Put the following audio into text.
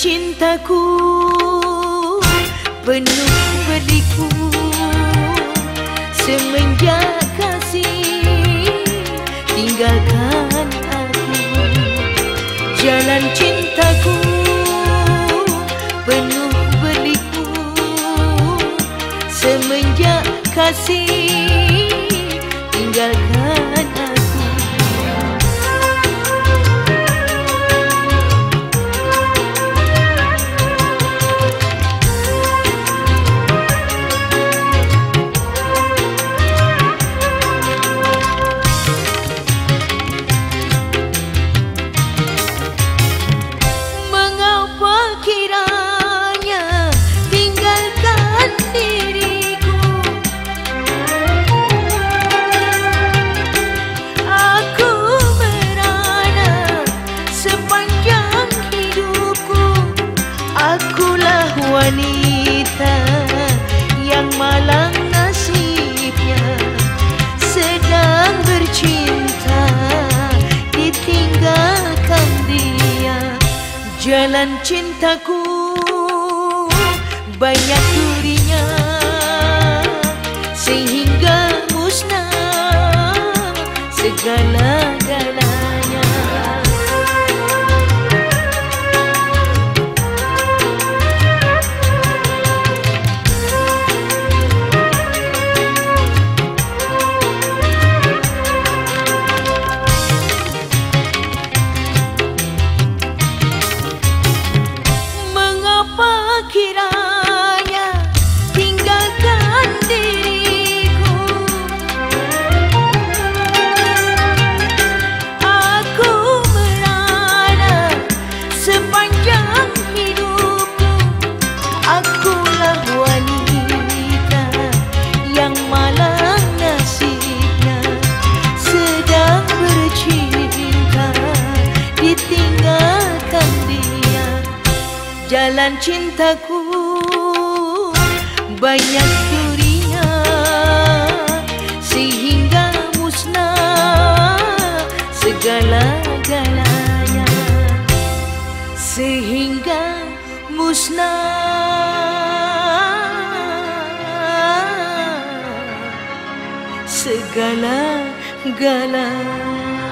cintaku penuh berliku semenjak kasih tinggalkan aku. Jalan cintaku penuh berliku semenjak kasih tinggalkan jalan cintaku banyak durinya sehingga musnah segala-galanya jalan cintaku banyak durinya sehingga musnah segala-galanya sehingga musnah segala-galanya